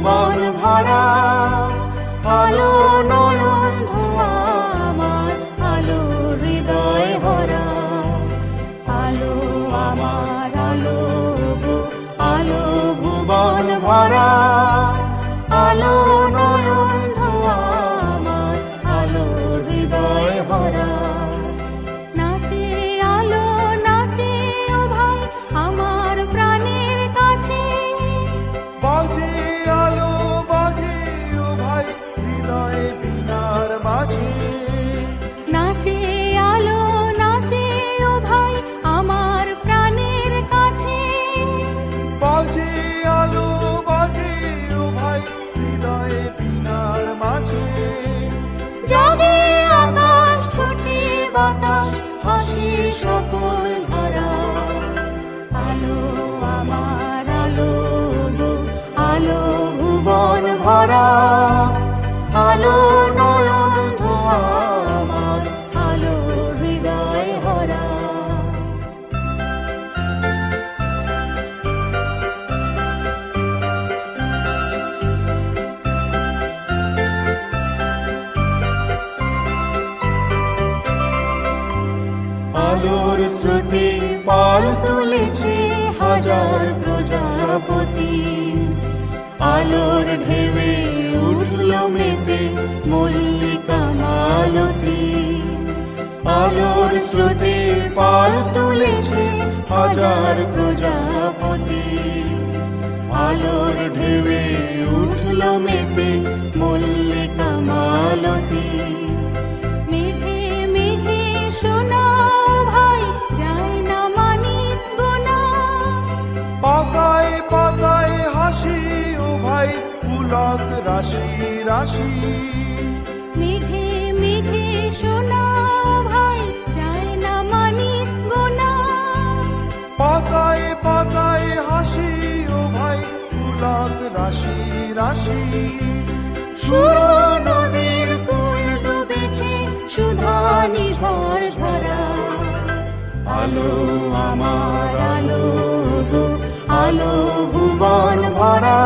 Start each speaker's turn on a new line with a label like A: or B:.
A: ভুবন ভরা বাজে আলো, বাজে ও ভাই হৃদয়ে বিনার মাঝে।
B: জাগে আকাশ, ছোটে বাতাস, হাসি সকল ধারা। আলো, আমার আলো আলো ভুবন ভরা।
A: স্রোতে পাল তুলেছে হাজার প্রজাপতি।
B: আলোর ঢেবে উঠল মেতে মল্লিকা মালতি।
A: আলোর শ্রুতি, পাল তুলেছে হাজার প্রজাপতি। পুলক রাশি রাশি।
B: মেঘে মেঘে শোনাও ভাই যায় না মানিক গোনা।
A: পাতায় পাতায় হাসি ও ভাই রাশি রাশি।
B: সুর নদীর কুল ডুবেছে সুধা নিঝর ঝরা।
A: আলো
B: আমার আলো আলো
A: ভুবন ভরা।